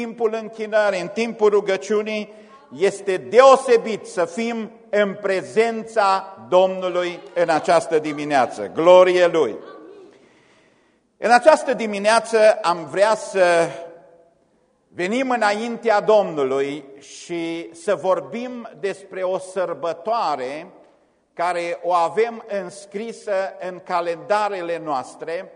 timpul închinării, în timpul rugăciunii, este deosebit să fim în prezența Domnului în această dimineață. Glorie Lui! În această dimineață am vrea să venim înaintea Domnului și să vorbim despre o sărbătoare care o avem înscrisă în calendarele noastre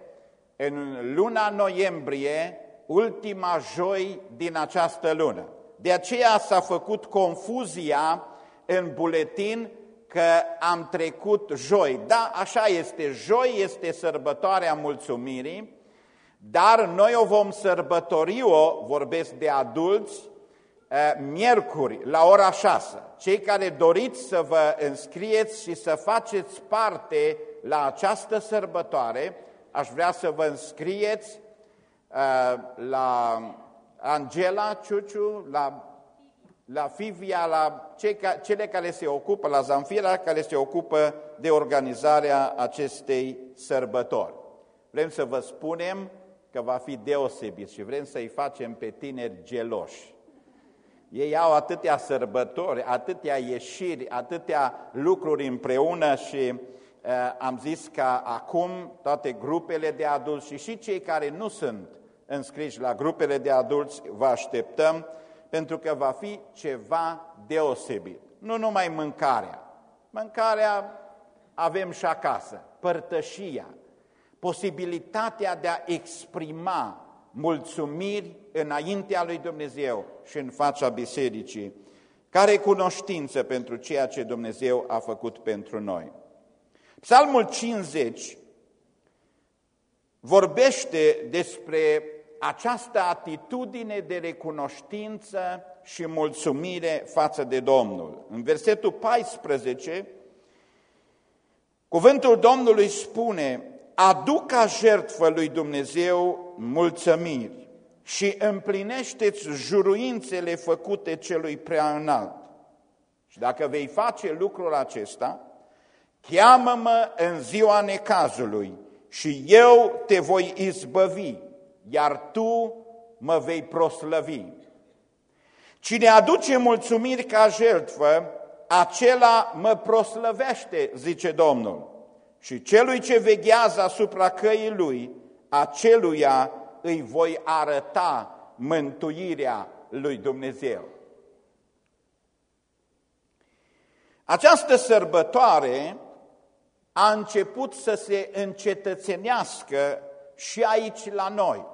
în luna noiembrie, ultima joi din această lună. De aceea s-a făcut confuzia în buletin că am trecut joi. Da, așa este, joi este sărbătoarea mulțumirii, dar noi o vom sărbători-o, vorbesc de adulți, eh, miercuri la ora 6. Cei care doriți să vă înscrieți și să faceți parte la această sărbătoare, aș vrea să vă înscrieți uh, la Angela Ciuciu, la, la Fivia, la cei ca, cele care se ocupă, la Zanfira, care se ocupă de organizarea acestei sărbători. Vrem să vă spunem că va fi deosebit și vrem să-i facem pe tineri geloși. Ei au atâtea sărbători, atâtea ieșiri, atâtea lucruri împreună și uh, am zis că acum toate grupele de adulți și și cei care nu sunt înscriși la grupele de adulți vă așteptăm pentru că va fi ceva deosebit. Nu numai mâncarea. Mâncarea avem și acasă, părtășia, posibilitatea de a exprima mulțumiri înaintea lui Dumnezeu și în fața bisericii, care cunoștință pentru ceea ce Dumnezeu a făcut pentru noi. Psalmul 50 vorbește despre această atitudine de recunoștință și mulțumire față de Domnul. În versetul 14, cuvântul Domnului spune, aduc ca jertfă lui Dumnezeu mulțumiri și împlinește-ți juruințele făcute celui prea înalt. Și dacă vei face lucrul acesta, cheamă-mă în ziua necazului și eu te voi izbăvi, iar tu mă vei proslăvi. Cine aduce mulțumiri ca jertfă, acela mă proslăvește, zice Domnul. Și celui ce veghează asupra căii lui, aceluia îi voi arăta mântuirea lui Dumnezeu. Această sărbătoare a început să se încetățenească și aici la noi.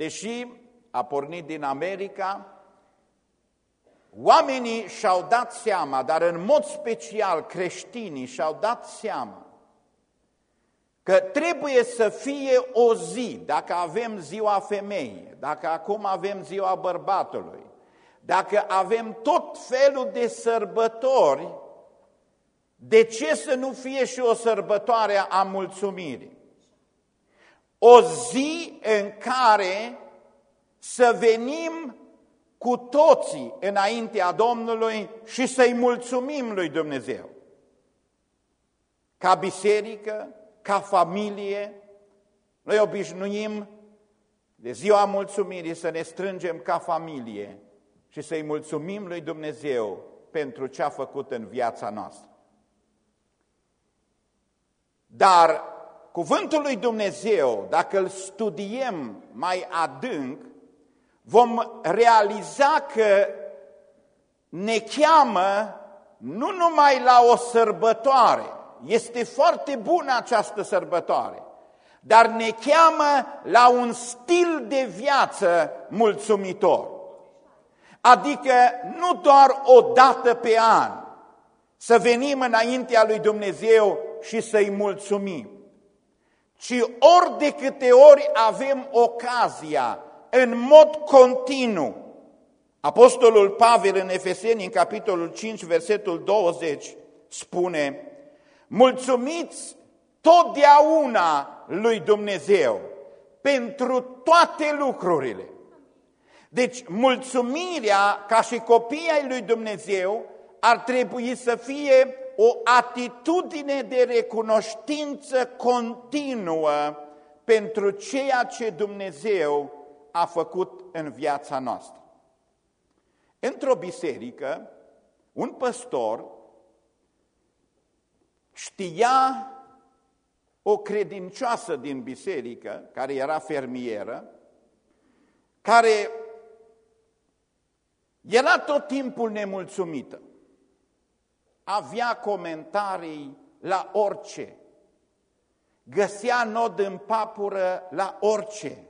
Deși a pornit din America, oamenii și-au dat seama, dar în mod special creștinii și-au dat seama că trebuie să fie o zi, dacă avem ziua femeii, dacă acum avem ziua bărbatului, dacă avem tot felul de sărbători, de ce să nu fie și o sărbătoare a mulțumirii? O zi în care să venim cu toții înaintea Domnului și să-i mulțumim lui Dumnezeu. Ca biserică, ca familie, noi obișnuim de ziua mulțumirii să ne strângem ca familie și să-i mulțumim lui Dumnezeu pentru ce a făcut în viața noastră. Dar cuvântul lui Dumnezeu, dacă îl studiem mai adânc, vom realiza că ne cheamă nu numai la o sărbătoare, este foarte bună această sărbătoare, dar ne cheamă la un stil de viață mulțumitor. Adică nu doar o dată pe an să venim înaintea lui Dumnezeu și să-i mulțumim, ci ori de câte ori avem ocazia, în mod continuu. Apostolul Pavel în Efeseni, în capitolul 5, versetul 20, spune Mulțumiți totdeauna lui Dumnezeu pentru toate lucrurile. Deci mulțumirea ca și copii ai lui Dumnezeu ar trebui să fie o atitudine de recunoștință continuă pentru ceea ce Dumnezeu a făcut în viața noastră. Într-o biserică, un păstor știa o credincioasă din biserică, care era fermieră, care era tot timpul nemulțumită. Avea comentarii la orice. Găsea nod în papură la orice.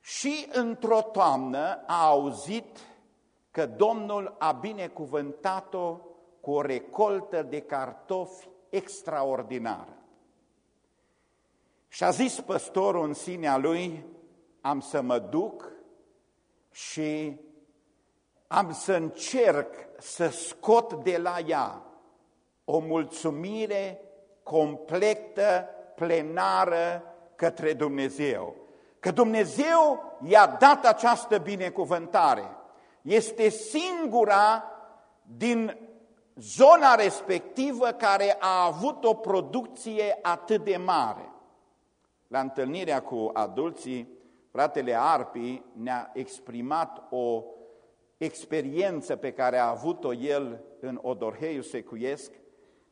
Și într-o toamnă a auzit că Domnul a binecuvântat-o cu o recoltă de cartofi extraordinară. Și a zis păstorul în sinea lui, am să mă duc și am să încerc să scot de la ea o mulțumire completă, plenară către Dumnezeu. Că Dumnezeu i-a dat această binecuvântare. Este singura din zona respectivă care a avut o producție atât de mare. La întâlnirea cu adulții, fratele Arpi ne-a exprimat o experiență pe care a avut-o el în Odorheiu Secuiesc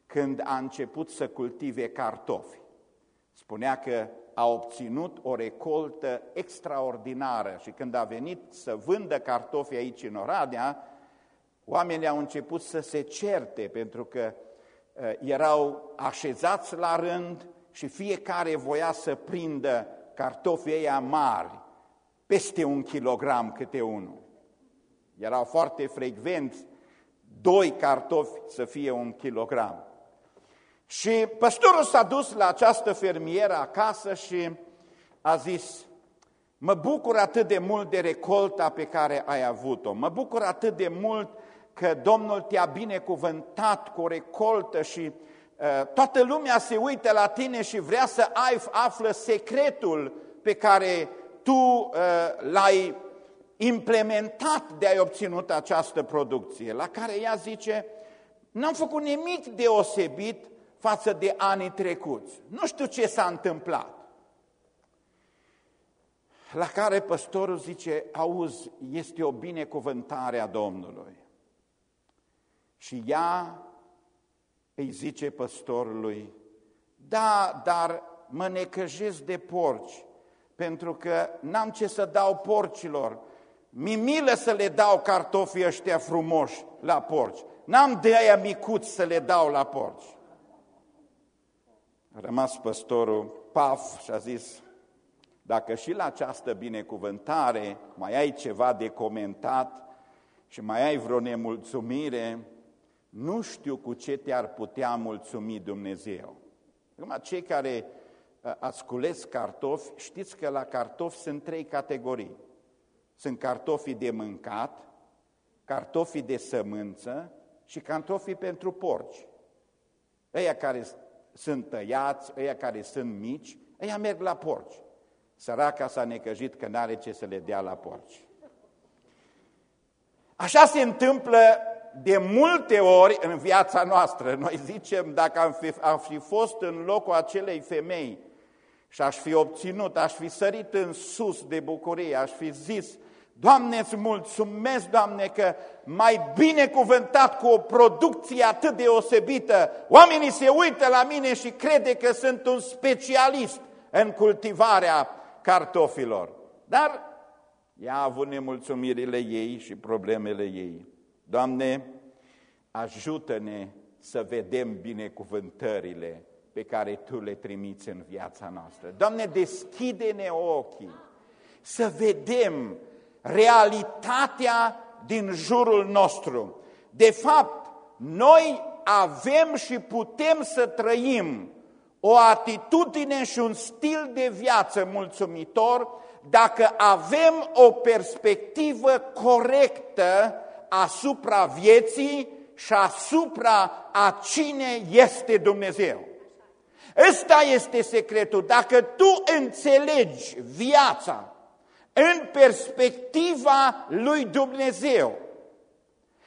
când a început să cultive cartofi. Spunea că a obținut o recoltă extraordinară și când a venit să vândă cartofi aici în Oradea, oamenii au început să se certe pentru că uh, erau așezați la rând și fiecare voia să prindă cartofii ăia mari, peste un kilogram câte unul. Erau foarte frecvenți doi cartofi să fie un kilogram. Și păstorul s-a dus la această fermieră acasă și a zis, mă bucur atât de mult de recolta pe care ai avut-o, mă bucur atât de mult că Domnul te-a binecuvântat cu o recoltă și uh, toată lumea se uită la tine și vrea să ai, află secretul pe care tu uh, l-ai implementat de a-i obținut această producție, la care ea zice, n-am făcut nimic deosebit față de anii trecuți. Nu știu ce s-a întâmplat. La care păstorul zice, auzi, este o binecuvântare a Domnului. Și ea îi zice păstorului, da, dar mă necăjesc de porci, pentru că n-am ce să dau porcilor. Mi milă să le dau cartofii ăștia frumoși la porci. N-am de aia micuți să le dau la porci. A rămas păstorul paf și a zis, dacă și la această binecuvântare mai ai ceva de comentat și mai ai vreo nemulțumire, nu știu cu ce te-ar putea mulțumi Dumnezeu. Acum, cei care ați cules cartofi, știți că la cartofi sunt trei categorii. Sunt cartofii de mâncat, cartofii de sămânță și cartofii pentru porci. Ăia care sunt tăiați, ăia care sunt mici, ăia merg la porci. Săraca s-a necăjit că n-are ce să le dea la porci. Așa se întâmplă de multe ori în viața noastră. Noi zicem, dacă am fi, am fi fost în locul acelei femei și aș fi obținut, aș fi sărit în sus de bucurie, aș fi zis, Doamne, îți mulțumesc, Doamne, că mai binecuvântat cu o producție atât deosebită. Oamenii se uită la mine și crede că sunt un specialist în cultivarea cartofilor. Dar ea a avut nemulțumirile ei și problemele ei. Doamne, ajută-ne să vedem binecuvântările pe care Tu le trimiți în viața noastră. Doamne, deschide-ne ochii să vedem realitatea din jurul nostru. De fapt, noi avem și putem să trăim o atitudine și un stil de viață mulțumitor dacă avem o perspectivă corectă asupra vieții și asupra a cine este Dumnezeu. Ăsta este secretul. Dacă tu înțelegi viața în perspectiva lui Dumnezeu,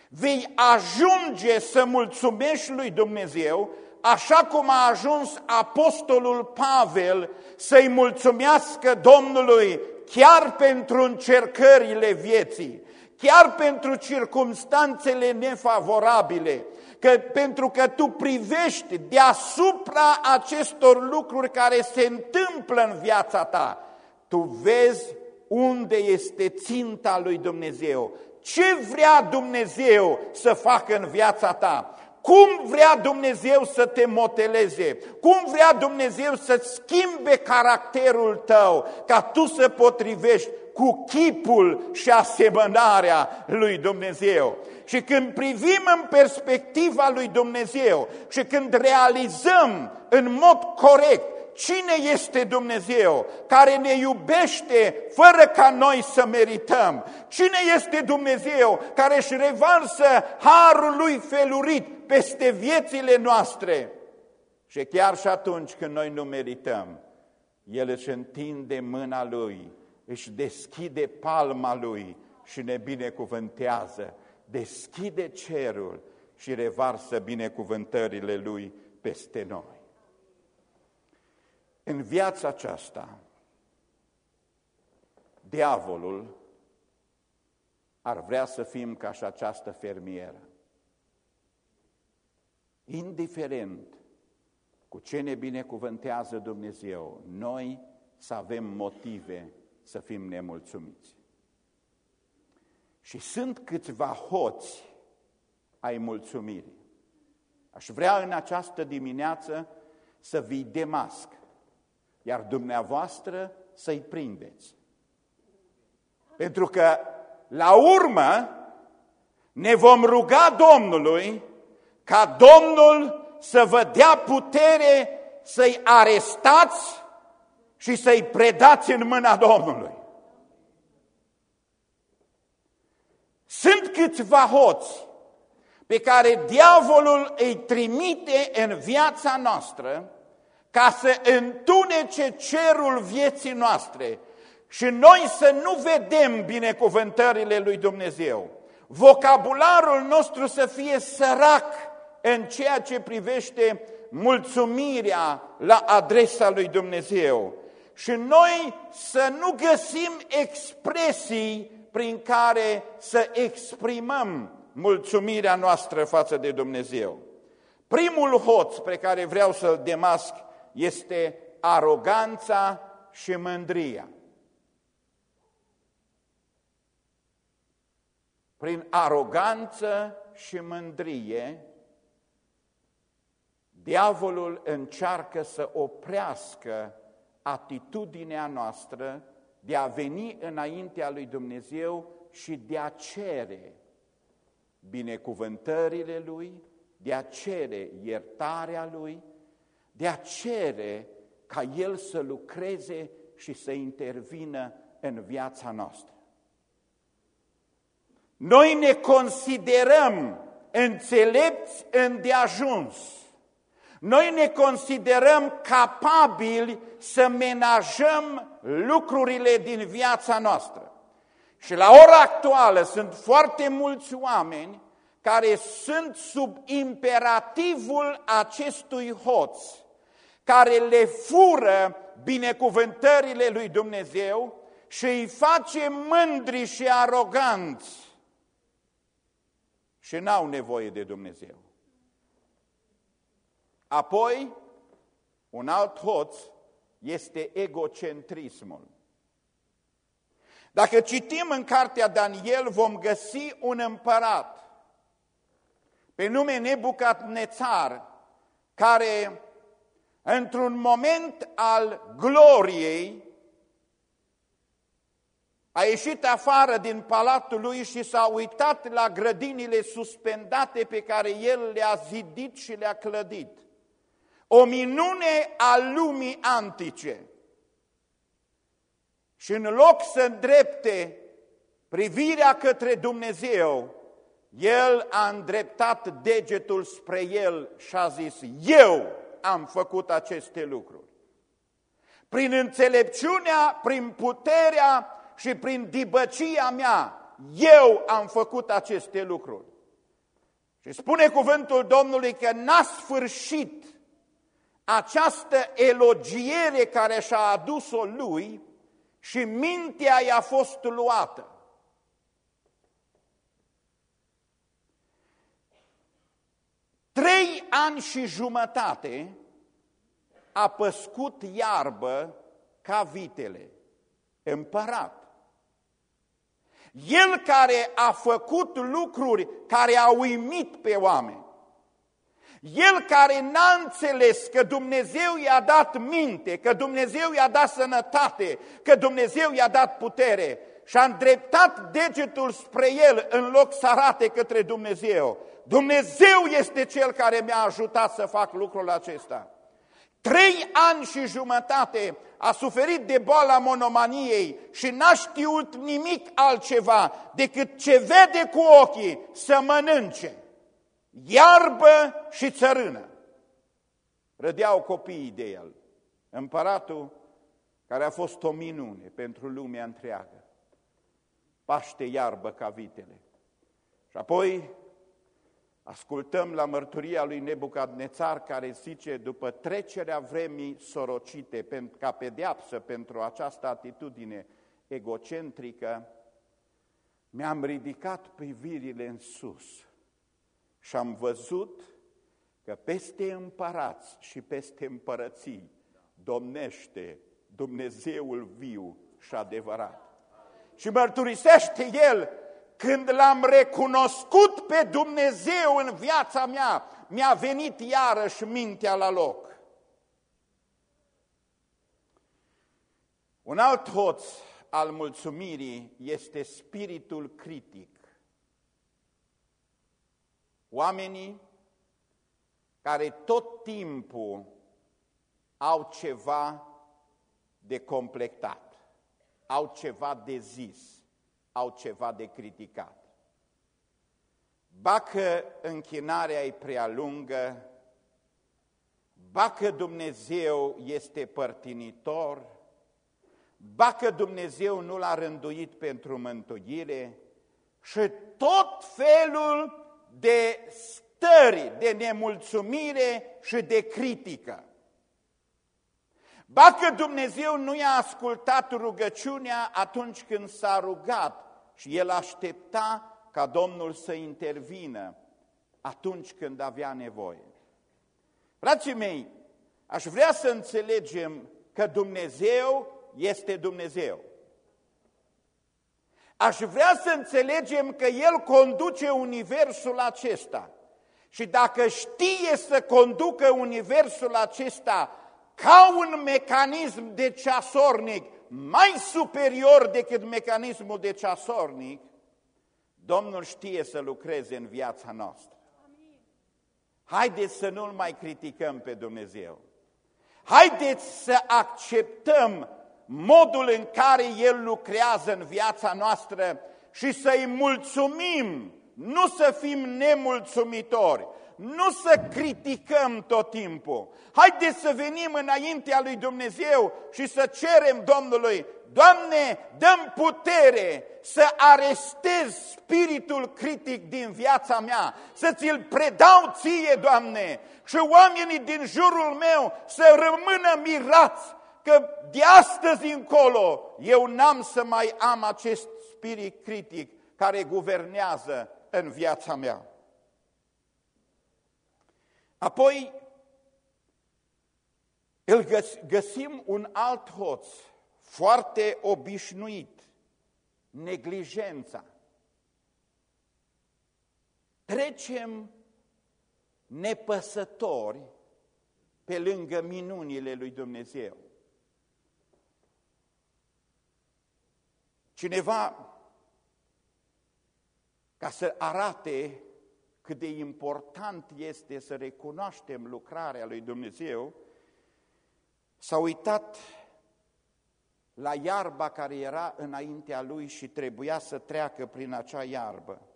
vei ajunge să mulțumești lui Dumnezeu așa cum a ajuns apostolul Pavel să-i mulțumească Domnului chiar pentru încercările vieții, chiar pentru circumstanțele nefavorabile, că pentru că tu privești deasupra acestor lucruri care se întâmplă în viața ta, tu vezi unde este ținta lui Dumnezeu, ce vrea Dumnezeu să facă în viața ta, cum vrea Dumnezeu să te moteleze, cum vrea Dumnezeu să schimbe caracterul tău, ca tu să potrivești cu chipul și asemănarea lui Dumnezeu. Și când privim în perspectiva lui Dumnezeu și când realizăm în mod corect cine este Dumnezeu care ne iubește fără ca noi să merităm? Cine este Dumnezeu care își revarsă harul lui felurit peste viețile noastre? Și chiar și atunci când noi nu merităm, El își întinde mâna Lui, își deschide palma Lui și ne binecuvântează, deschide cerul și revarsă binecuvântările Lui peste noi. În viața aceasta, diavolul ar vrea să fim ca și această fermieră. Indiferent cu ce ne binecuvântează Dumnezeu, noi să avem motive să fim nemulțumiți. Și sunt câțiva hoți ai mulțumirii. Aș vrea în această dimineață să vii demasc iar dumneavoastră să-i prindeți. Pentru că, la urmă, ne vom ruga Domnului ca Domnul să vă dea putere să-i arestați și să-i predați în mâna Domnului. Sunt câțiva hoți pe care diavolul îi trimite în viața noastră ca să întunece cerul vieții noastre și noi să nu vedem binecuvântările lui Dumnezeu. Vocabularul nostru să fie sărac în ceea ce privește mulțumirea la adresa lui Dumnezeu. Și noi să nu găsim expresii prin care să exprimăm mulțumirea noastră față de Dumnezeu. Primul hoț pe care vreau să-l demasc este aroganța și mândria. Prin aroganță și mândrie, diavolul încearcă să oprească atitudinea noastră de a veni înaintea lui Dumnezeu și de a cere binecuvântările Lui, de a cere iertarea Lui, de a cere ca El să lucreze și să intervină în viața noastră. Noi ne considerăm înțelepți îndeajuns. Noi ne considerăm capabili să menajăm lucrurile din viața noastră. Și la ora actuală sunt foarte mulți oameni care sunt sub imperativul acestui hoț, care le fură binecuvântările lui Dumnezeu și îi face mândri și aroganți și n-au nevoie de Dumnezeu. Apoi, un alt hoț este egocentrismul. Dacă citim în cartea Daniel, vom găsi un împărat pe nume Nebucadnețar, care într-un moment al gloriei, a ieșit afară din palatul lui și s-a uitat la grădinile suspendate pe care el le-a zidit și le-a clădit. O minune a lumii antice. Și în loc să îndrepte privirea către Dumnezeu, el a îndreptat degetul spre el și a zis, eu am făcut aceste lucruri. Prin înțelepciunea, prin puterea și prin dibăcia mea, eu am făcut aceste lucruri. Și spune cuvântul Domnului că n-a sfârșit această elogiere care și-a adus-o lui și mintea i-a fost luată. Trei ani și jumătate a păscut iarbă ca vitele, împărat. El care a făcut lucruri care au uimit pe oameni. El care n-a înțeles că Dumnezeu i-a dat minte, că Dumnezeu i-a dat sănătate, că Dumnezeu i-a dat putere și a îndreptat degetul spre el în loc să arate către Dumnezeu. Dumnezeu este Cel care mi-a ajutat să fac lucrul acesta. Trei ani și jumătate a suferit de boala monomaniei și n-a știut nimic altceva decât ce vede cu ochii să mănânce. Iarbă și țărână. Rădeau copiii de el. Împăratul care a fost o minune pentru lumea întreagă. Paște iarbă ca vitele. Și apoi Ascultăm la mărturia lui Nebucadnețar care zice, după trecerea vremii sorocite ca pedeapsă pentru această atitudine egocentrică, mi-am ridicat privirile în sus și am văzut că peste împărați și peste împărății domnește Dumnezeul viu și adevărat. Și mărturisește El când l-am recunoscut pe Dumnezeu în viața mea, mi-a venit iarăși mintea la loc. Un alt hoț al mulțumirii este spiritul critic. Oamenii care tot timpul au ceva de completat, au ceva de zis au ceva de criticat. Bacă închinarea e prea lungă, bacă Dumnezeu este părtinitor, bacă Dumnezeu nu l-a rânduit pentru mântuire și tot felul de stări de nemulțumire și de critică. Bacă Dumnezeu nu i-a ascultat rugăciunea atunci când s-a rugat și el aștepta ca Domnul să intervină atunci când avea nevoie. Frații mei, aș vrea să înțelegem că Dumnezeu este Dumnezeu. Aș vrea să înțelegem că El conduce universul acesta. Și dacă știe să conducă universul acesta ca un mecanism de ceasornic mai superior decât mecanismul de ceasornic, Domnul știe să lucreze în viața noastră. Haideți să nu-L mai criticăm pe Dumnezeu. Haideți să acceptăm modul în care El lucrează în viața noastră și să-i mulțumim, nu să fim nemulțumitori, nu să criticăm tot timpul. Haideți să venim înaintea lui Dumnezeu și să cerem Domnului, Doamne, dăm putere să arestez spiritul critic din viața mea, să ți-l predau ție, Doamne, și oamenii din jurul meu să rămână mirați că de astăzi încolo eu n-am să mai am acest spirit critic care guvernează în viața mea. Apoi îl găsim un alt hoț foarte obișnuit, neglijența. Trecem nepăsători pe lângă minunile lui Dumnezeu. Cineva, ca să arate cât de important este să recunoaștem lucrarea lui Dumnezeu, s-a uitat la iarba care era înaintea lui și trebuia să treacă prin acea iarbă.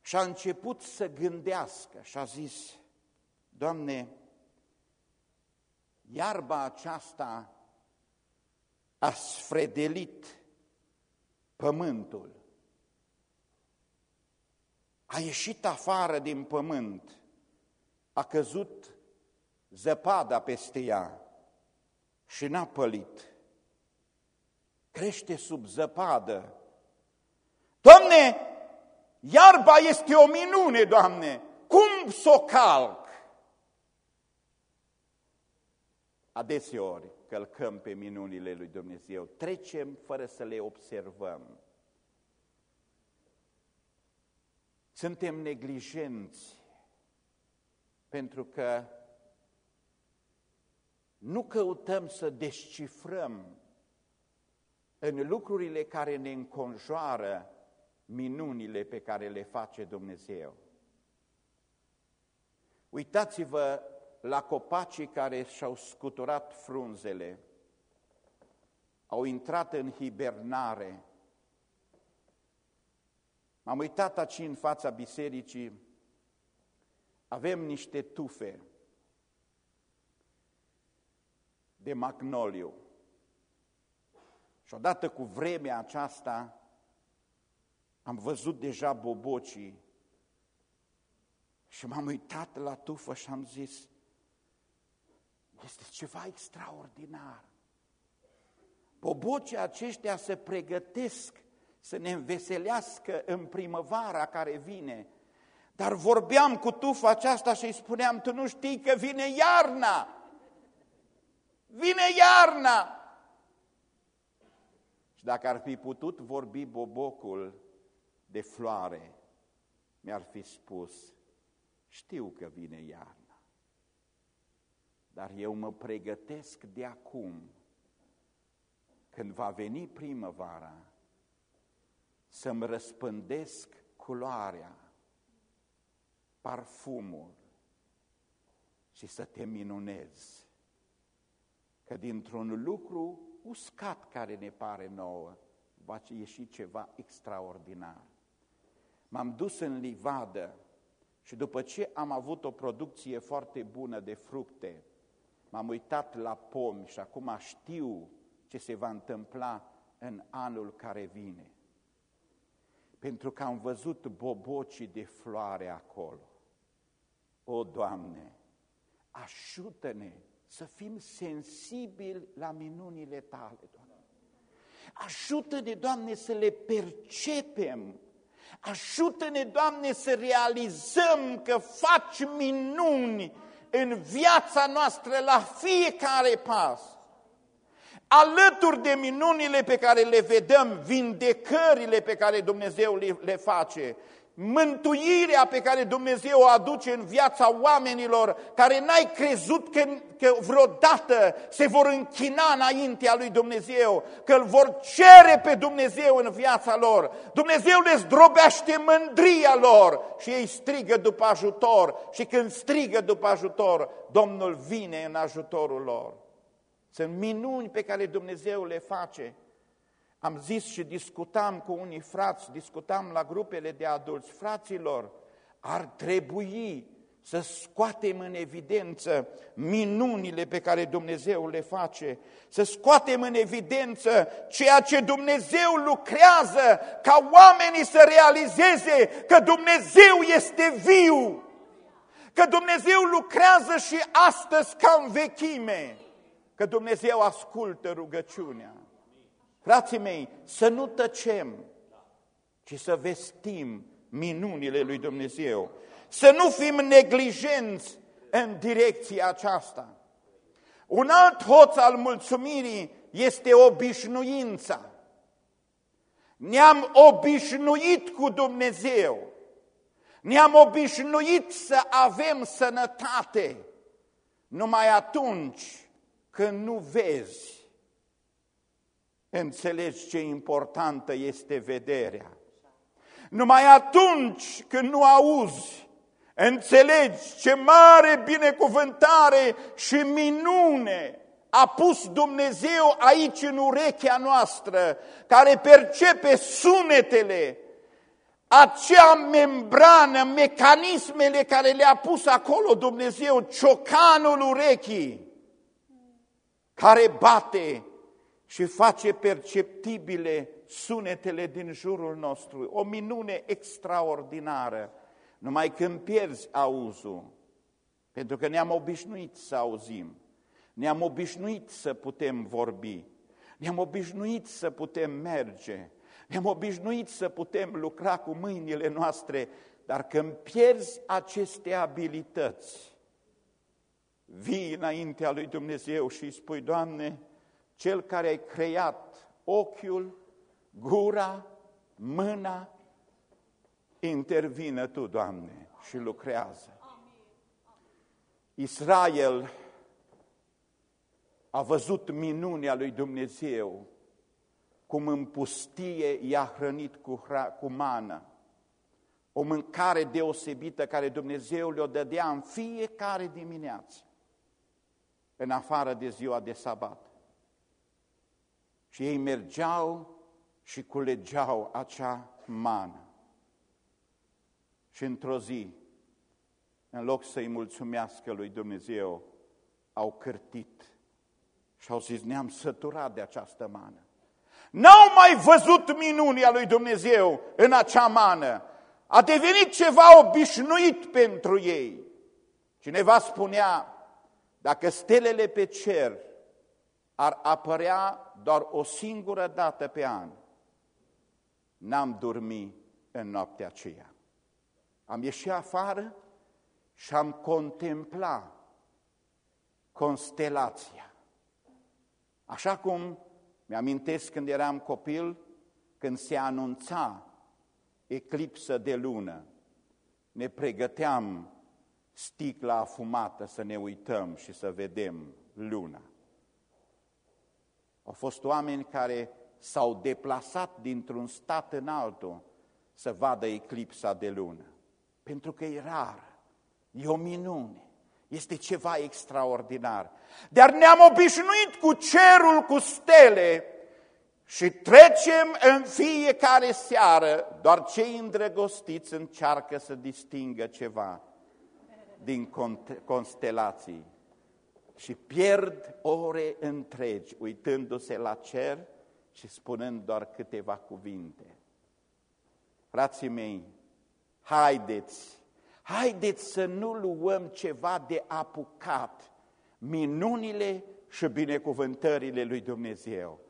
Și a început să gândească și a zis, Doamne, iarba aceasta a sfredelit pământul a ieșit afară din pământ, a căzut zăpada peste ea și n-a pălit. crește sub zăpadă. Doamne, iarba este o minune, Doamne, cum să o calc? Adeseori călcăm pe minunile lui Dumnezeu, trecem fără să le observăm. Suntem neglijenți pentru că nu căutăm să descifrăm în lucrurile care ne înconjoară minunile pe care le face Dumnezeu. Uitați-vă la copacii care și-au scuturat frunzele, au intrat în hibernare. M-am uitat aici în fața bisericii, avem niște tufe de magnoliu. Și odată cu vremea aceasta am văzut deja bobocii și m-am uitat la tufă și am zis, este ceva extraordinar. Bobocii aceștia se pregătesc să ne înveselească în primăvara care vine. Dar vorbeam cu tufa aceasta și îi spuneam, tu nu știi că vine iarna. Vine iarna! Și dacă ar fi putut vorbi bobocul de floare, mi-ar fi spus, știu că vine iarna, dar eu mă pregătesc de acum, când va veni primăvara, să-mi răspândesc culoarea, parfumul și să te minunez. Că dintr-un lucru uscat care ne pare nouă, va ieși ceva extraordinar. M-am dus în livadă și după ce am avut o producție foarte bună de fructe, m-am uitat la pomi și acum știu ce se va întâmpla în anul care vine. Pentru că am văzut bobocii de floare acolo. O, Doamne, ajută-ne să fim sensibili la minunile Tale, Doamne. Ajută-ne, Doamne, să le percepem. Ajută-ne, Doamne, să realizăm că faci minuni în viața noastră la fiecare pas. Alături de minunile pe care le vedem, vindecările pe care Dumnezeu le face, mântuirea pe care Dumnezeu o aduce în viața oamenilor care n-ai crezut că, că vreodată se vor închina înaintea lui Dumnezeu, că îl vor cere pe Dumnezeu în viața lor. Dumnezeu le zdrobește mândria lor și ei strigă după ajutor și când strigă după ajutor, Domnul vine în ajutorul lor. Sunt minuni pe care Dumnezeu le face. Am zis și discutam cu unii frați, discutam la grupele de adulți, fraților, ar trebui să scoatem în evidență minunile pe care Dumnezeu le face, să scoatem în evidență ceea ce Dumnezeu lucrează ca oamenii să realizeze că Dumnezeu este viu, că Dumnezeu lucrează și astăzi ca în vechime, că Dumnezeu ascultă rugăciunea. Frații mei, să nu tăcem, ci să vestim minunile lui Dumnezeu. Să nu fim neglijenți în direcția aceasta. Un alt hoț al mulțumirii este obișnuința. Ne-am obișnuit cu Dumnezeu. Ne-am obișnuit să avem sănătate numai atunci când nu vezi înțelegi ce importantă este vederea. Numai atunci când nu auzi, înțelegi ce mare binecuvântare și minune a pus Dumnezeu aici în urechea noastră, care percepe sunetele, acea membrană, mecanismele care le-a pus acolo Dumnezeu, ciocanul urechii, care bate și face perceptibile sunetele din jurul nostru. O minune extraordinară, numai când pierzi auzul, pentru că ne-am obișnuit să auzim, ne-am obișnuit să putem vorbi, Ne-am obișnuit să putem merge, ne-am obișnuit să putem lucra cu mâinile noastre, dar când pierzi aceste abilități, vii înaintea lui Dumnezeu și îi spui, Doamne, Cel care ai creat ochiul, gura, mâna, intervină Tu, Doamne, și lucrează. Israel a văzut minunea lui Dumnezeu, cum în pustie i-a hrănit cu, cu mană, o mâncare deosebită care Dumnezeu le-o dădea în fiecare dimineață, în afară de ziua de sabat. Și ei mergeau și culegeau acea mană. Și într-o zi, în loc să-i mulțumească lui Dumnezeu, au cârtit și au zis, ne-am săturat de această mană. N-au mai văzut minunia lui Dumnezeu în acea mană. A devenit ceva obișnuit pentru ei. Cineva spunea, dacă stelele pe cer ar apărea doar o singură dată pe an, n-am dormit în noaptea aceea. Am ieșit afară și am contemplat constelația. Așa cum mi-amintesc când eram copil, când se anunța eclipsă de lună, ne pregăteam sticla afumată să ne uităm și să vedem luna. Au fost oameni care s-au deplasat dintr-un stat în altul să vadă eclipsa de lună, pentru că e rar, e o minune. Este ceva extraordinar. Dar ne-am obișnuit cu cerul, cu stele și trecem în fiecare seară. Doar cei îndrăgostiți încearcă să distingă ceva din constelații și pierd ore întregi uitându-se la cer și spunând doar câteva cuvinte. Frații mei, haideți Haideți să nu luăm ceva de apucat, minunile și binecuvântările lui Dumnezeu.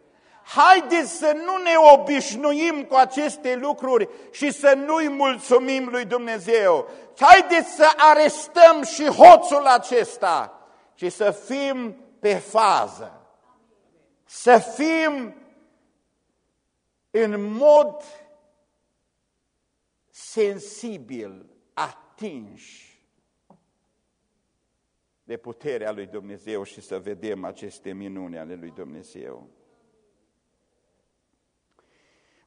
Haideți să nu ne obișnuim cu aceste lucruri și să nu-i mulțumim lui Dumnezeu. Haideți să arestăm și hoțul acesta și să fim pe fază. Să fim în mod sensibil, atinși de puterea lui Dumnezeu și să vedem aceste minuni ale lui Dumnezeu.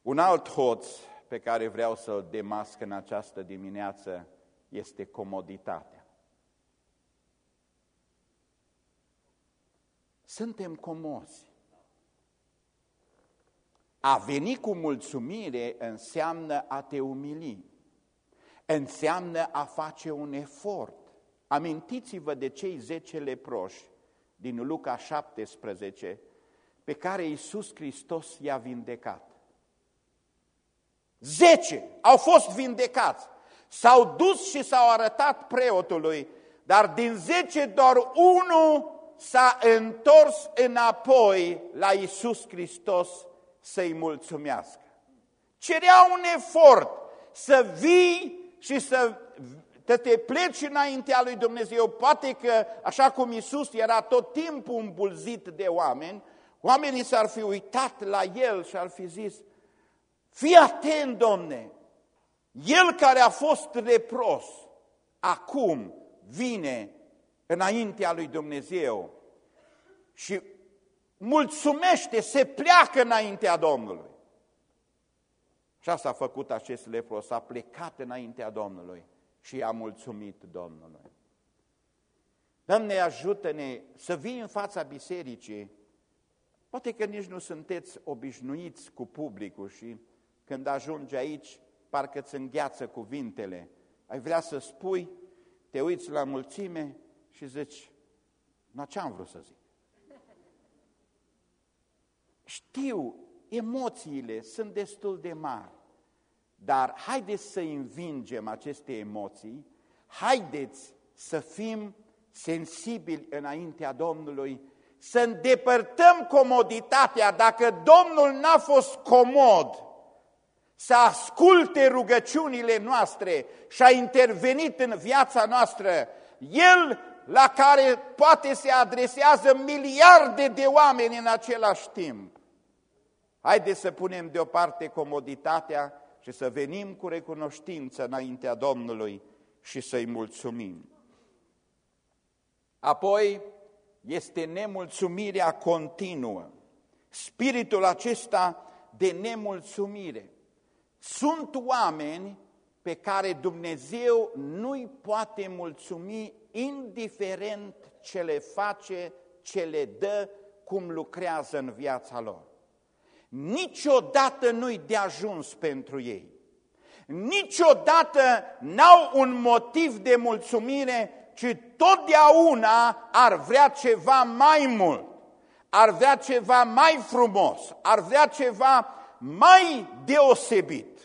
Un alt hoț pe care vreau să-l demasc în această dimineață este comoditatea. Suntem comozi. A veni cu mulțumire înseamnă a te umili înseamnă a face un efort. Amintiți-vă de cei zece leproși din Luca 17 pe care Iisus Hristos i-a vindecat. Zece au fost vindecați. S-au dus și s-au arătat preotului, dar din zece doar unul s-a întors înapoi la Iisus Hristos să-i mulțumească. Cerea un efort să vii și să te pleci înaintea lui Dumnezeu. Poate că, așa cum Isus era tot timpul îmbulzit de oameni, oamenii s-ar fi uitat la el și ar fi zis, fii atent, Domne, el care a fost repros, acum vine înaintea lui Dumnezeu și mulțumește, se pleacă înaintea Domnului. Și asta a făcut acest lepros, a plecat înaintea Domnului și a mulțumit Domnului. Doamne, ajută-ne să vii în fața bisericii. Poate că nici nu sunteți obișnuiți cu publicul și când ajungi aici, parcă îți îngheață cuvintele. Ai vrea să spui, te uiți la mulțime și zici, nu ce am vrut să zic? Știu, emoțiile sunt destul de mari. Dar haideți să învingem aceste emoții, haideți să fim sensibili înaintea Domnului, să îndepărtăm comoditatea, dacă Domnul n-a fost comod să asculte rugăciunile noastre și a intervenit în viața noastră, El la care poate se adresează miliarde de oameni în același timp. Haideți să punem deoparte comoditatea și să venim cu recunoștință înaintea Domnului și să-i mulțumim. Apoi este nemulțumirea continuă. Spiritul acesta de nemulțumire. Sunt oameni pe care Dumnezeu nu-i poate mulțumi indiferent ce le face, ce le dă, cum lucrează în viața lor. Niciodată nu-i de ajuns pentru ei. Niciodată n-au un motiv de mulțumire, ci totdeauna ar vrea ceva mai mult, ar vrea ceva mai frumos, ar vrea ceva mai deosebit.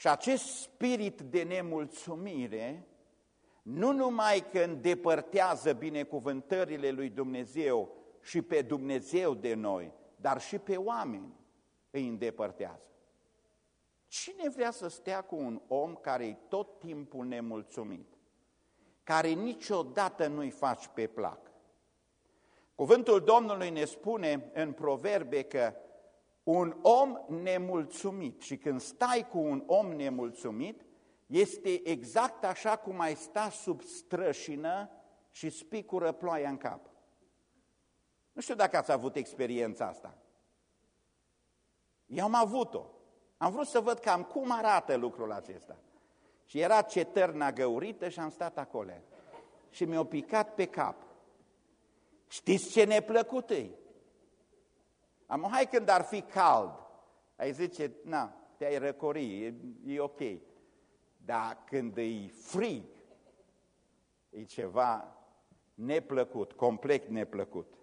Și acest spirit de nemulțumire nu numai că îndepărtează binecuvântările lui Dumnezeu și pe Dumnezeu de noi, dar și pe oameni îi îndepărtează. Cine vrea să stea cu un om care e tot timpul nemulțumit, care niciodată nu-i faci pe plac? Cuvântul Domnului ne spune în proverbe că un om nemulțumit și când stai cu un om nemulțumit, este exact așa cum ai sta sub strășină și spicură ploaia în cap. Nu știu dacă ați avut experiența asta. Eu am avut-o. Am vrut să văd cam cum arată lucrul acesta. Și era cetărna găurită și am stat acolo. Și mi-a picat pe cap. Știți ce neplăcut e? Am hai când ar fi cald. Ai zice, na, te-ai răcori, e, e ok. Dar când e frig, e ceva neplăcut, complet neplăcut.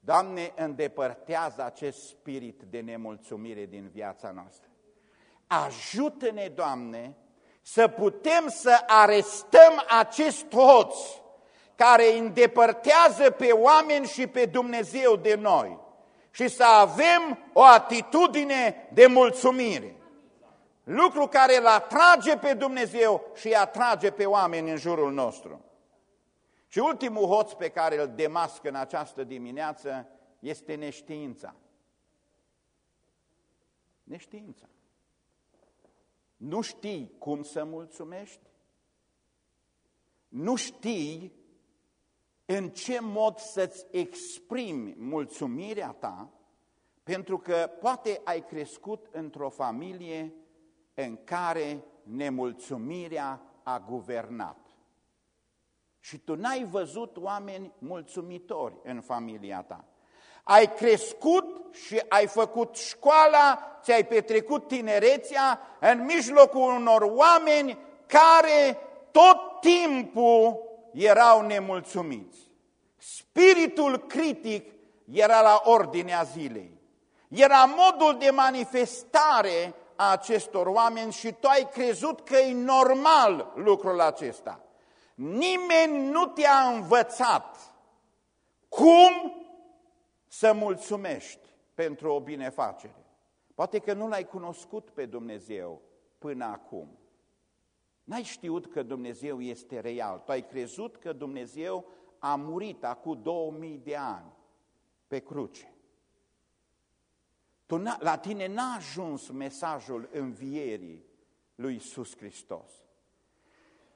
Doamne, îndepărtează acest spirit de nemulțumire din viața noastră. Ajută-ne, Doamne, să putem să arestăm acest hoț care îndepărtează pe oameni și pe Dumnezeu de noi și să avem o atitudine de mulțumire. Lucru care îl atrage pe Dumnezeu și îi atrage pe oameni în jurul nostru. Și ultimul hoț pe care îl demasc în această dimineață este neștiința. Neștiința. Nu știi cum să mulțumești, nu știi în ce mod să-ți exprimi mulțumirea ta, pentru că poate ai crescut într-o familie în care nemulțumirea a guvernat. Și tu n-ai văzut oameni mulțumitori în familia ta. Ai crescut și ai făcut școala, ți-ai petrecut tinerețea în mijlocul unor oameni care tot timpul erau nemulțumiți. Spiritul critic era la ordinea zilei. Era modul de manifestare a acestor oameni și tu ai crezut că e normal lucrul acesta. Nimeni nu te-a învățat cum să mulțumești pentru o binefacere. Poate că nu l-ai cunoscut pe Dumnezeu până acum. N-ai știut că Dumnezeu este real. Tu ai crezut că Dumnezeu a murit acum 2000 de ani pe cruce. Tu la tine n-a ajuns mesajul învierii lui Iisus Hristos.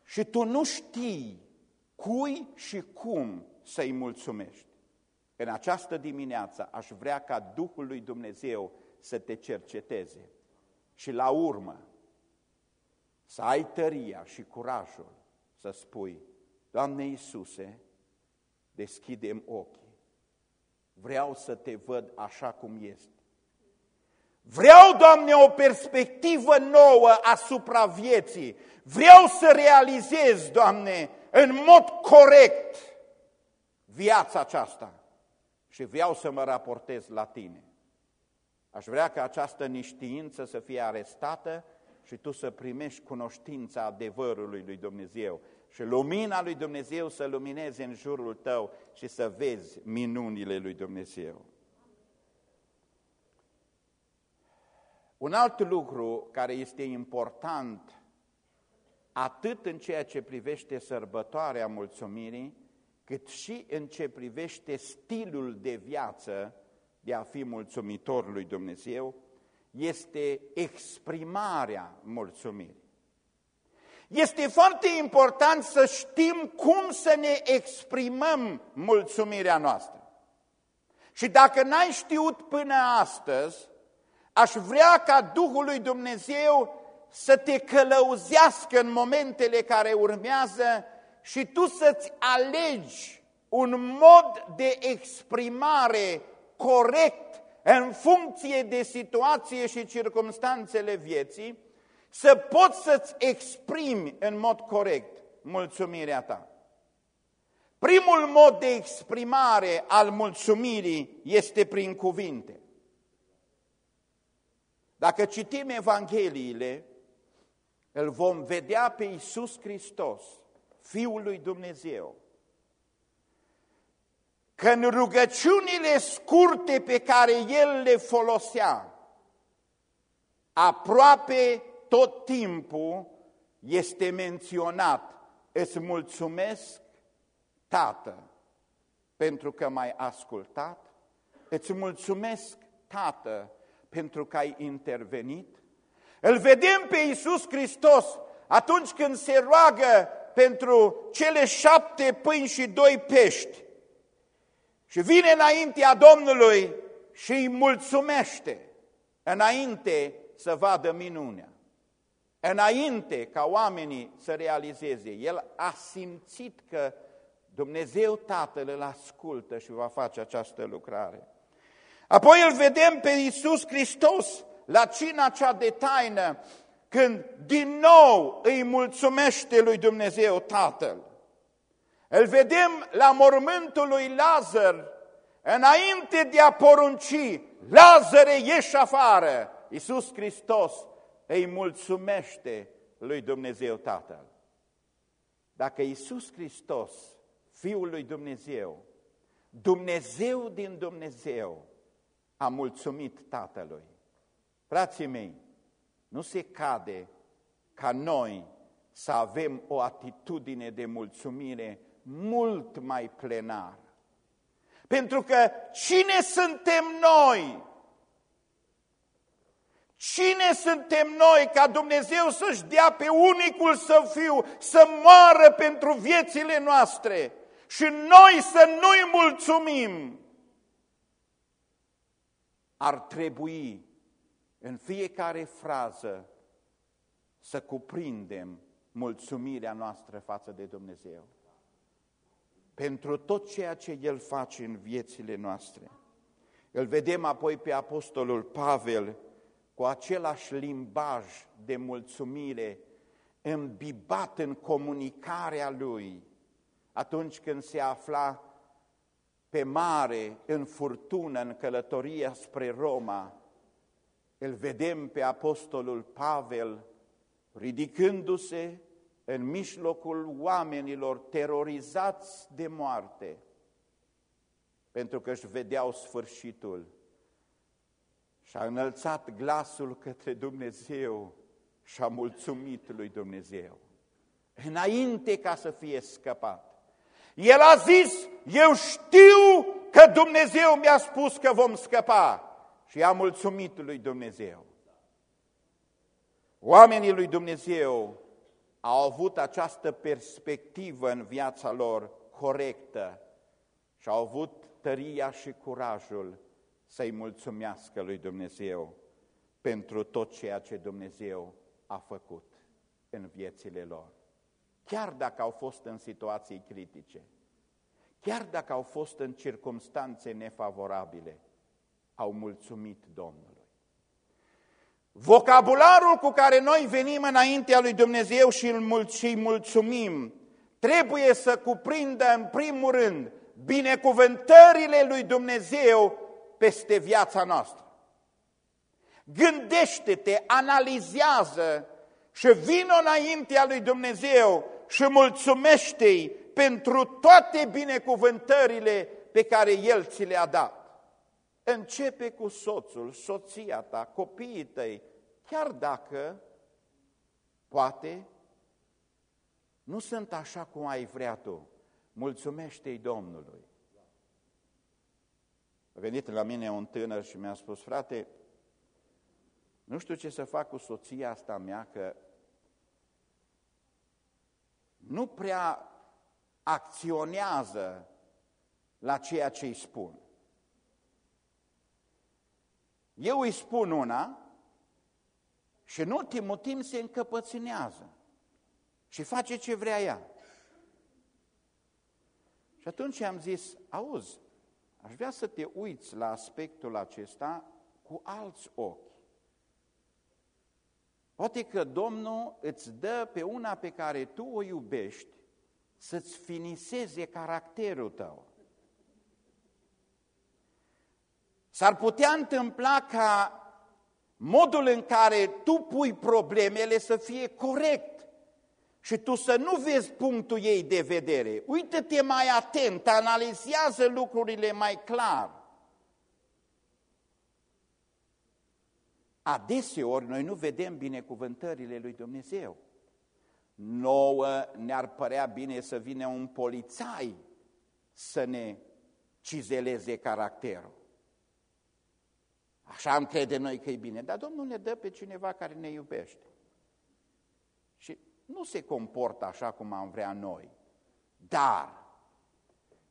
Și tu nu știi cui și cum să-i mulțumești. În această dimineață aș vrea ca Duhul lui Dumnezeu să te cerceteze și la urmă să ai tăria și curajul să spui, Doamne Iisuse, deschidem ochii. Vreau să te văd așa cum este. Vreau, Doamne, o perspectivă nouă asupra vieții. Vreau să realizez, Doamne, în mod corect viața aceasta și vreau să mă raportez la Tine. Aș vrea ca această niștiință să fie arestată și tu să primești cunoștința adevărului lui Dumnezeu și lumina lui Dumnezeu să lumineze în jurul tău și să vezi minunile lui Dumnezeu. Un alt lucru care este important atât în ceea ce privește sărbătoarea mulțumirii, cât și în ce privește stilul de viață de a fi mulțumitor lui Dumnezeu, este exprimarea mulțumirii. Este foarte important să știm cum să ne exprimăm mulțumirea noastră. Și dacă n-ai știut până astăzi, aș vrea ca Duhul lui Dumnezeu să te călăuzească în momentele care urmează și tu să-ți alegi un mod de exprimare corect în funcție de situație și circumstanțele vieții, să poți să-ți exprimi în mod corect mulțumirea ta. Primul mod de exprimare al mulțumirii este prin cuvinte. Dacă citim Evangheliile, îl vom vedea pe Iisus Hristos, Fiul lui Dumnezeu, că în rugăciunile scurte pe care El le folosea, aproape tot timpul este menționat, îți mulțumesc, Tată, pentru că m-ai ascultat, îți mulțumesc, Tată, pentru că ai intervenit, îl vedem pe Iisus Hristos atunci când se roagă pentru cele șapte pâini și doi pești și vine înaintea Domnului și îi mulțumește înainte să vadă minunea. Înainte ca oamenii să realizeze, el a simțit că Dumnezeu Tatăl îl ascultă și va face această lucrare. Apoi îl vedem pe Iisus Hristos la cina cea de taină, când din nou îi mulțumește lui Dumnezeu Tatăl. Îl vedem la mormântul lui Lazar, înainte de a porunci, Lazare, ieși afară, Iisus Hristos îi mulțumește lui Dumnezeu Tatăl. Dacă Iisus Hristos, Fiul lui Dumnezeu, Dumnezeu din Dumnezeu, a mulțumit Tatălui, Frații mei, nu se cade ca noi să avem o atitudine de mulțumire mult mai plenară. Pentru că cine suntem noi? Cine suntem noi ca Dumnezeu să-și dea pe unicul să fiu, să moară pentru viețile noastre și noi să nu-i mulțumim? Ar trebui în fiecare frază să cuprindem mulțumirea noastră față de Dumnezeu. Pentru tot ceea ce El face în viețile noastre. Îl vedem apoi pe Apostolul Pavel cu același limbaj de mulțumire îmbibat în comunicarea lui atunci când se afla pe mare, în furtună, în călătoria spre Roma, îl vedem pe apostolul Pavel ridicându-se în mijlocul oamenilor terorizați de moarte, pentru că își vedeau sfârșitul și a înălțat glasul către Dumnezeu și a mulțumit lui Dumnezeu, înainte ca să fie scăpat. El a zis, eu știu că Dumnezeu mi-a spus că vom scăpa și a mulțumit lui Dumnezeu. Oamenii lui Dumnezeu au avut această perspectivă în viața lor corectă și au avut tăria și curajul să-i mulțumească lui Dumnezeu pentru tot ceea ce Dumnezeu a făcut în viețile lor. Chiar dacă au fost în situații critice, chiar dacă au fost în circumstanțe nefavorabile, au mulțumit Domnului. Vocabularul cu care noi venim înaintea lui Dumnezeu și îi mulțumim trebuie să cuprindă în primul rând binecuvântările lui Dumnezeu peste viața noastră. Gândește-te, analizează și vină înaintea lui Dumnezeu și mulțumește-i pentru toate binecuvântările pe care El ți le-a dat. Începe cu soțul, soția ta, copiii tăi, chiar dacă, poate, nu sunt așa cum ai vrea tu. Mulțumește-i Domnului. A venit la mine un tânăr și mi-a spus, frate, nu știu ce să fac cu soția asta mea, că nu prea acționează la ceea ce îi spun. Eu îi spun una și în ultimul timp se încăpățânează și face ce vrea ea. Și atunci am zis, auzi, aș vrea să te uiți la aspectul acesta cu alți ochi. Poate că Domnul îți dă pe una pe care tu o iubești să-ți finiseze caracterul tău. S-ar putea întâmpla ca modul în care tu pui problemele să fie corect și tu să nu vezi punctul ei de vedere. Uită-te mai atent, analizează lucrurile mai clar. Adeseori noi nu vedem binecuvântările lui Dumnezeu. Nouă ne-ar părea bine să vină un polițai să ne cizeleze caracterul. Așa am crede noi că e bine, dar Domnul ne dă pe cineva care ne iubește. Și nu se comportă așa cum am vrea noi, dar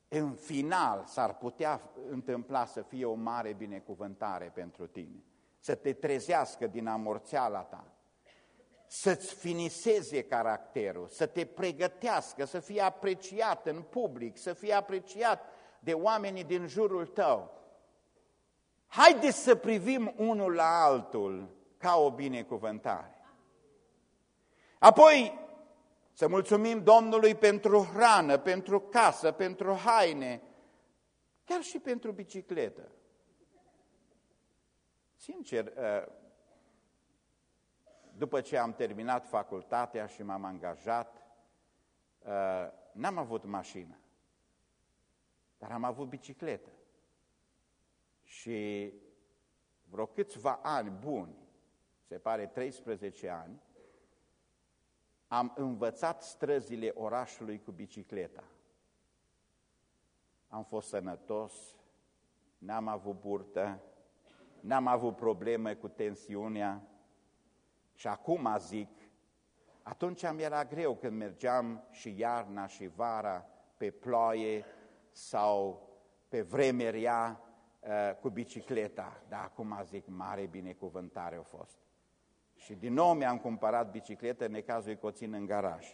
în final s-ar putea întâmpla să fie o mare binecuvântare pentru tine, să te trezească din amorțeala ta, să-ți finiseze caracterul, să te pregătească, să fie apreciat în public, să fie apreciat de oamenii din jurul tău. Haideți să privim unul la altul ca o binecuvântare. Apoi să mulțumim Domnului pentru hrană, pentru casă, pentru haine, chiar și pentru bicicletă. Sincer, uh, după ce am terminat facultatea și m-am angajat, uh, n-am avut mașină, dar am avut bicicletă. Și vreo câțiva ani buni, se pare 13 ani, am învățat străzile orașului cu bicicleta. Am fost sănătos, n-am avut burtă, n-am avut probleme cu tensiunea și acum zic, atunci mi era greu când mergeam și iarna și vara pe ploaie sau pe vreme rea uh, cu bicicleta, dar acum zic, mare binecuvântare a fost. Și din nou mi-am cumpărat bicicletă, în necazul că o țin în garaj.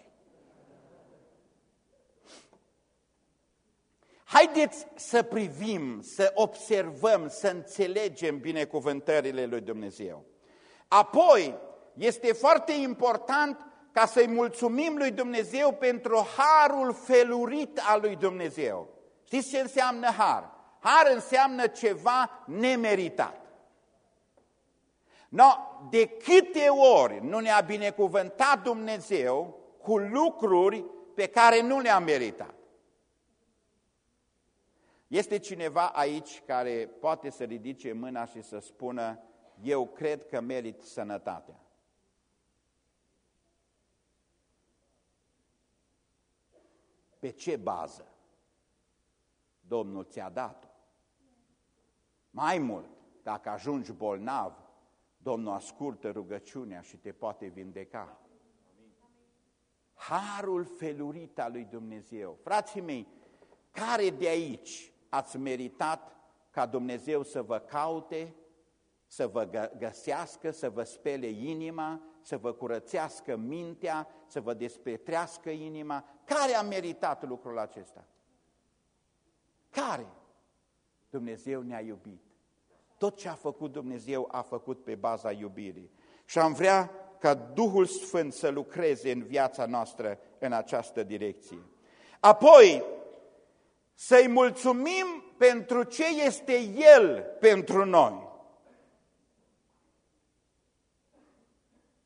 Haideți să privim, să observăm, să înțelegem binecuvântările lui Dumnezeu. Apoi, este foarte important ca să-i mulțumim lui Dumnezeu pentru harul felurit al lui Dumnezeu. Știți ce înseamnă har? Har înseamnă ceva nemeritat. No, de câte ori nu ne-a binecuvântat Dumnezeu cu lucruri pe care nu le-am meritat? Este cineva aici care poate să ridice mâna și să spună, eu cred că merit sănătatea. Pe ce bază? Domnul ți-a dat-o. Mai mult, dacă ajungi bolnav, Domnul ascultă rugăciunea și te poate vindeca. Harul felurit al lui Dumnezeu. Frații mei, care de aici ați meritat ca Dumnezeu să vă caute, să vă găsească, să vă spele inima, să vă curățească mintea, să vă despetrească inima? Care a meritat lucrul acesta? Care? Dumnezeu ne-a iubit. Tot ce a făcut Dumnezeu a făcut pe baza iubirii. Și am vrea ca Duhul Sfânt să lucreze în viața noastră în această direcție. Apoi, să-i mulțumim pentru ce este El pentru noi.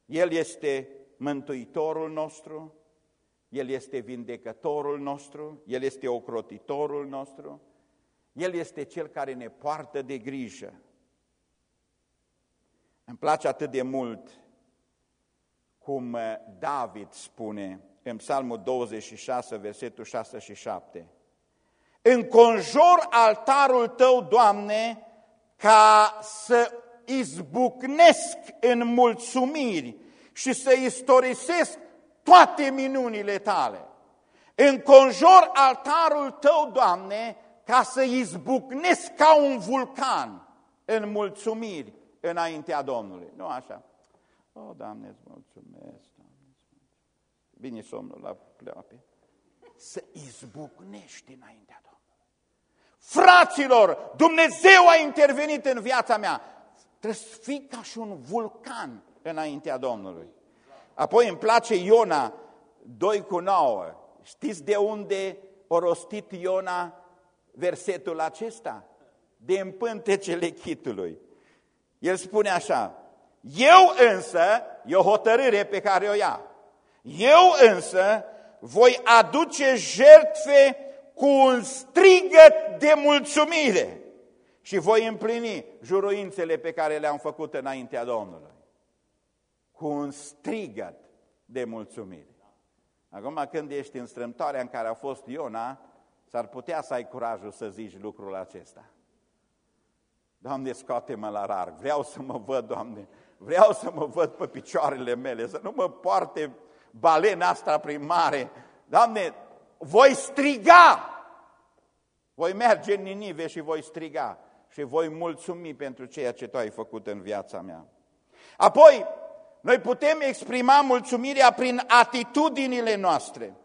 El este mântuitorul nostru, El este vindecătorul nostru, El este ocrotitorul nostru, El este Cel care ne poartă de grijă. Îmi place atât de mult cum uh, David spune în Psalmul 26, versetul 6 și 7. Înconjor altarul Tău, Doamne, ca să izbucnesc în mulțumiri și să istorisesc toate minunile Tale. Înconjor altarul Tău, Doamne, ca să izbucnesc ca un vulcan în mulțumiri înaintea Domnului. Nu așa? O, oh, Doamne, îți mulțumesc, Doamne, îți mulțumesc. Vine somnul la pleoape. Să izbucnești înaintea Domnului. Fraților, Dumnezeu a intervenit în viața mea. Trebuie să fii ca și un vulcan înaintea Domnului. Apoi îmi place Iona 2 cu 9. Știți de unde o rostit Iona versetul acesta? De împântecele chitului. El spune așa, eu însă, e o hotărâre pe care o ia, eu însă voi aduce jertfe cu un strigăt de mulțumire și voi împlini juruințele pe care le-am făcut înaintea Domnului. Cu un strigăt de mulțumire. Acum când ești în strâmtoarea în care a fost Iona, s-ar putea să ai curajul să zici lucrul acesta. Doamne, scoate-mă la rar, vreau să mă văd, Doamne, vreau să mă văd pe picioarele mele, să nu mă poarte balena asta prin mare. Doamne, voi striga! Voi merge în Ninive și voi striga și voi mulțumi pentru ceea ce Tu ai făcut în viața mea. Apoi, noi putem exprima mulțumirea prin atitudinile noastre.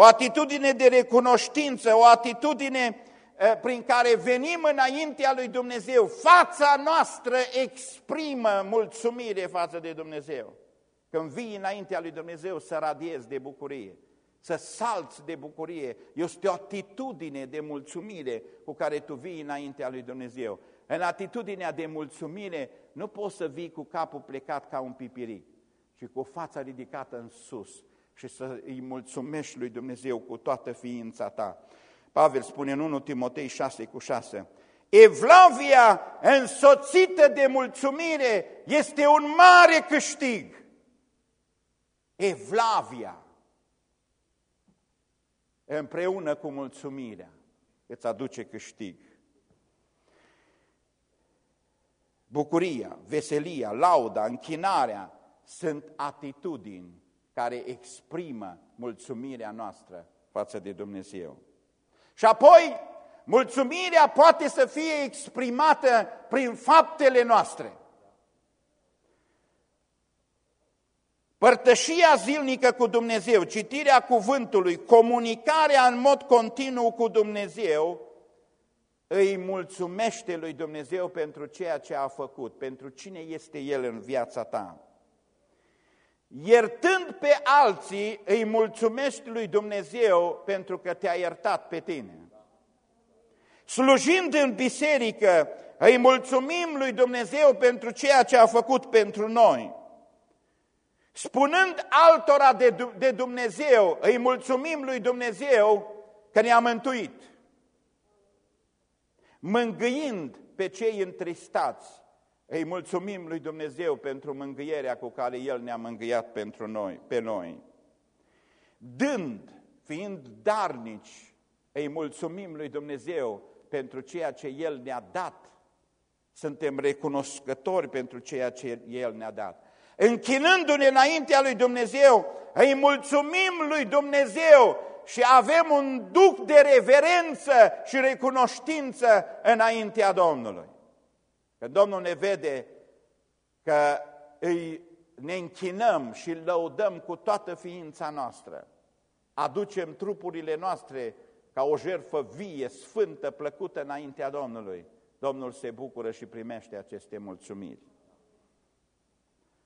O atitudine de recunoștință, o atitudine prin care venim înaintea lui Dumnezeu. Fața noastră exprimă mulțumire față de Dumnezeu. Când vii înaintea lui Dumnezeu să radiezi de bucurie, să salți de bucurie, este o atitudine de mulțumire cu care tu vii înaintea lui Dumnezeu. În atitudinea de mulțumire nu poți să vii cu capul plecat ca un pipiric, ci cu fața ridicată în sus și să îi mulțumești lui Dumnezeu cu toată ființa ta. Pavel spune în 1 Timotei 6 cu 6, Evlavia însoțită de mulțumire este un mare câștig. Evlavia împreună cu mulțumirea îți aduce câștig. Bucuria, veselia, lauda, închinarea sunt atitudini care exprimă mulțumirea noastră față de Dumnezeu. Și apoi, mulțumirea poate să fie exprimată prin faptele noastre. Părtășia zilnică cu Dumnezeu, citirea cuvântului, comunicarea în mod continuu cu Dumnezeu, îi mulțumește lui Dumnezeu pentru ceea ce a făcut, pentru cine este El în viața ta. Iertând pe alții, îi mulțumești lui Dumnezeu pentru că te-a iertat pe tine. Slujind în biserică, îi mulțumim lui Dumnezeu pentru ceea ce a făcut pentru noi. Spunând altora de, de Dumnezeu, îi mulțumim lui Dumnezeu că ne-a mântuit. Mângâind pe cei întristați, îi mulțumim lui Dumnezeu pentru mângâierea cu care El ne-a mângâiat pentru noi, pe noi. Dând, fiind darnici, îi mulțumim lui Dumnezeu pentru ceea ce El ne-a dat. Suntem recunoscători pentru ceea ce El ne-a dat. Închinându-ne înaintea lui Dumnezeu, îi mulțumim lui Dumnezeu și avem un duc de reverență și recunoștință înaintea Domnului. Că Domnul ne vede că îi ne închinăm și lăudăm cu toată ființa noastră. Aducem trupurile noastre ca o jertfă vie, sfântă, plăcută înaintea Domnului. Domnul se bucură și primește aceste mulțumiri.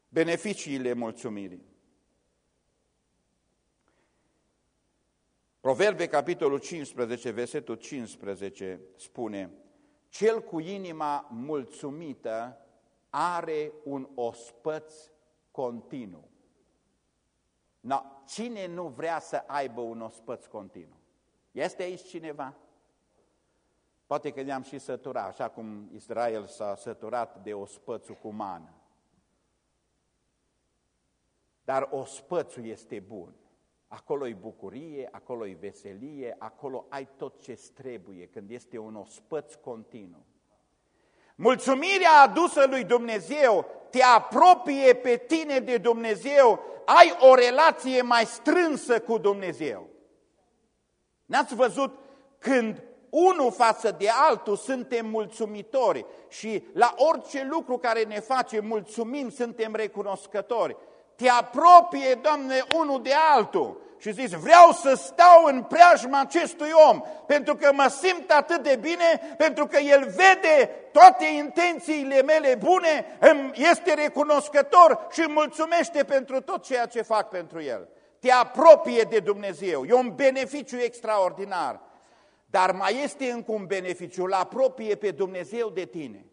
Beneficiile mulțumirii. Proverbe, capitolul 15, versetul 15, spune cel cu inima mulțumită are un ospăț continuu. No, cine nu vrea să aibă un ospăț continuu? Este aici cineva? Poate că ne-am și săturat, așa cum Israel s-a săturat de ospățul cu mană. Dar ospățul este bun. Acolo e bucurie, acolo e veselie, acolo ai tot ce trebuie când este un ospăț continuu. Mulțumirea adusă lui Dumnezeu te apropie pe tine de Dumnezeu, ai o relație mai strânsă cu Dumnezeu. N-ați văzut când unul față de altul suntem mulțumitori și la orice lucru care ne face mulțumim, suntem recunoscători. Te apropie, Doamne, unul de altul și zici, vreau să stau în preajma acestui om, pentru că mă simt atât de bine, pentru că el vede toate intențiile mele bune, este recunoscător și îmi mulțumește pentru tot ceea ce fac pentru el. Te apropie de Dumnezeu, e un beneficiu extraordinar. Dar mai este încă un beneficiu, îl apropie pe Dumnezeu de tine.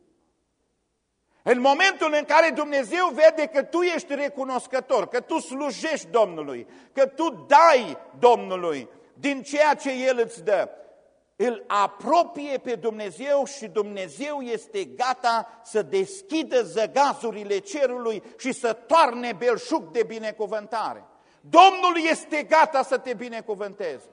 În momentul în care Dumnezeu vede că tu ești recunoscător, că tu slujești Domnului, că tu dai Domnului din ceea ce El îți dă, îl apropie pe Dumnezeu și Dumnezeu este gata să deschidă zăgazurile cerului și să toarne belșug de binecuvântare. Domnul este gata să te binecuvânteze.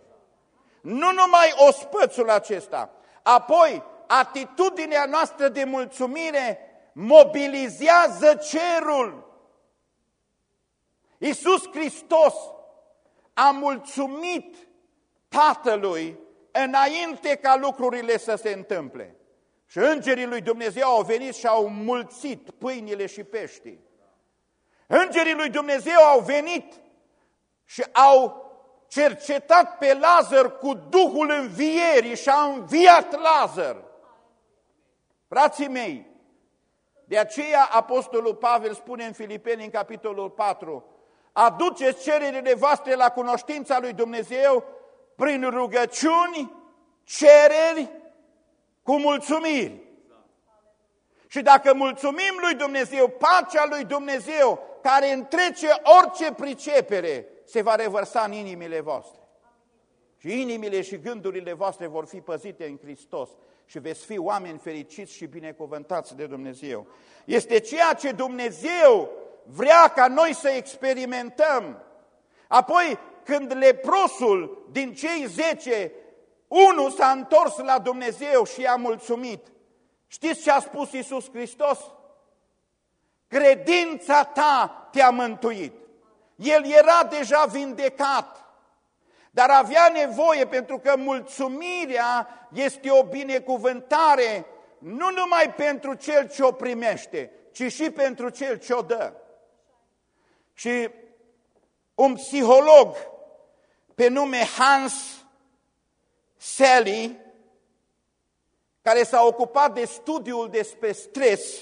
Nu numai ospățul acesta, apoi atitudinea noastră de mulțumire mobilizează cerul. Iisus Hristos a mulțumit Tatălui înainte ca lucrurile să se întâmple. Și îngerii lui Dumnezeu au venit și au mulțit pâinile și peștii. Îngerii lui Dumnezeu au venit și au cercetat pe Lazar cu Duhul învierii și a înviat Lazar. Frații mei, de aceea Apostolul Pavel spune în Filipeni, în capitolul 4, aduceți cererile voastre la cunoștința lui Dumnezeu prin rugăciuni, cereri, cu mulțumiri. Și dacă mulțumim lui Dumnezeu, pacea lui Dumnezeu, care întrece orice pricepere, se va revărsa în inimile voastre. Și inimile și gândurile voastre vor fi păzite în Hristos și veți fi oameni fericiți și binecuvântați de Dumnezeu. Este ceea ce Dumnezeu vrea ca noi să experimentăm. Apoi, când leprosul din cei zece, unul s-a întors la Dumnezeu și i-a mulțumit, știți ce a spus Iisus Hristos? Credința ta te-a mântuit. El era deja vindecat. Dar avea nevoie, pentru că mulțumirea este o binecuvântare nu numai pentru cel ce o primește, ci și pentru cel ce o dă. Și un psiholog pe nume Hans Sally, care s-a ocupat de studiul despre stres,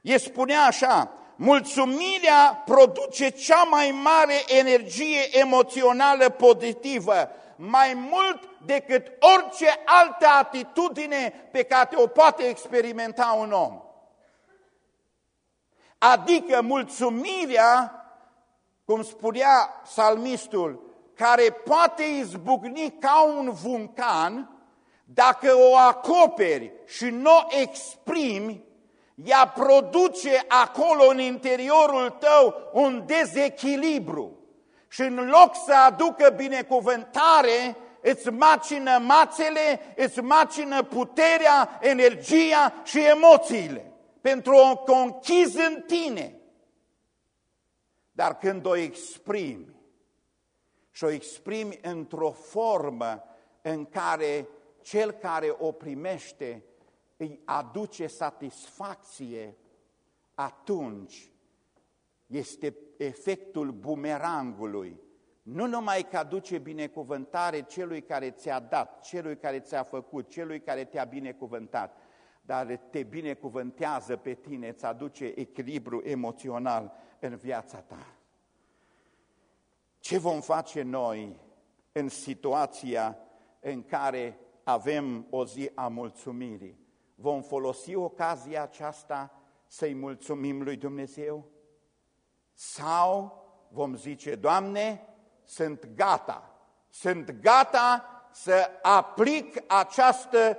el spunea așa, mulțumirea produce cea mai mare energie emoțională pozitivă, mai mult decât orice altă atitudine pe care o poate experimenta un om. Adică mulțumirea, cum spunea salmistul, care poate izbucni ca un vulcan, dacă o acoperi și nu o exprimi, ea produce acolo în interiorul tău un dezechilibru. Și în loc să aducă binecuvântare, îți macină mațele, îți macină puterea, energia și emoțiile pentru o conchizi în tine. Dar când o exprimi și o exprimi într-o formă în care cel care o primește îi aduce satisfacție, atunci este efectul bumerangului. Nu numai că aduce binecuvântare celui care ți-a dat, celui care ți-a făcut, celui care te-a binecuvântat, dar te binecuvântează pe tine, îți aduce echilibru emoțional în viața ta. Ce vom face noi în situația în care avem o zi a mulțumirii? Vom folosi ocazia aceasta să-i mulțumim lui Dumnezeu? Sau vom zice, Doamne, sunt gata, sunt gata să aplic această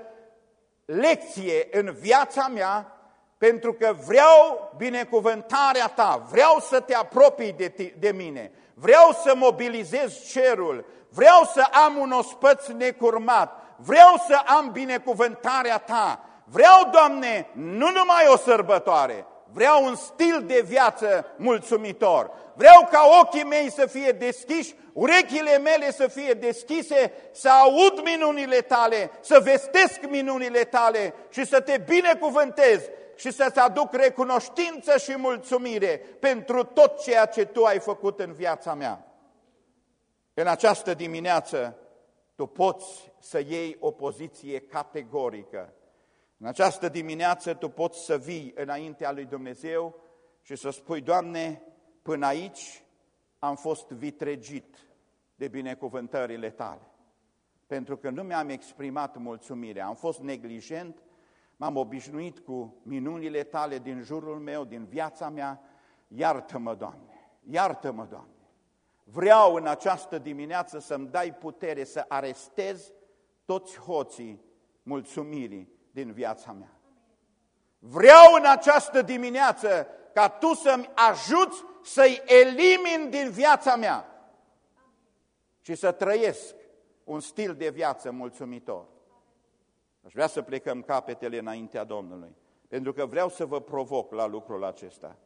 lecție în viața mea pentru că vreau binecuvântarea ta, vreau să te apropii de, de mine, vreau să mobilizez cerul, vreau să am un ospăț necurmat, vreau să am binecuvântarea ta, vreau, Doamne, nu numai o sărbătoare, vreau un stil de viață mulțumitor, vreau ca ochii mei să fie deschiși, urechile mele să fie deschise, să aud minunile tale, să vestesc minunile tale și să te binecuvântez și să-ți aduc recunoștință și mulțumire pentru tot ceea ce Tu ai făcut în viața mea. În această dimineață tu poți să iei o poziție categorică. În această dimineață tu poți să vii înaintea lui Dumnezeu și să spui, Doamne, până aici am fost vitregit de binecuvântările Tale. Pentru că nu mi-am exprimat mulțumirea, am fost neglijent, m-am obișnuit cu minunile Tale din jurul meu, din viața mea, iartă-mă, Doamne, iartă-mă, Doamne. Vreau în această dimineață să-mi dai putere să arestez toți hoții mulțumirii din viața mea. Vreau în această dimineață ca Tu să-mi ajuți să-i elimin din viața mea și să trăiesc un stil de viață mulțumitor. Aș vrea să plecăm capetele înaintea Domnului, pentru că vreau să vă provoc la lucrul acesta.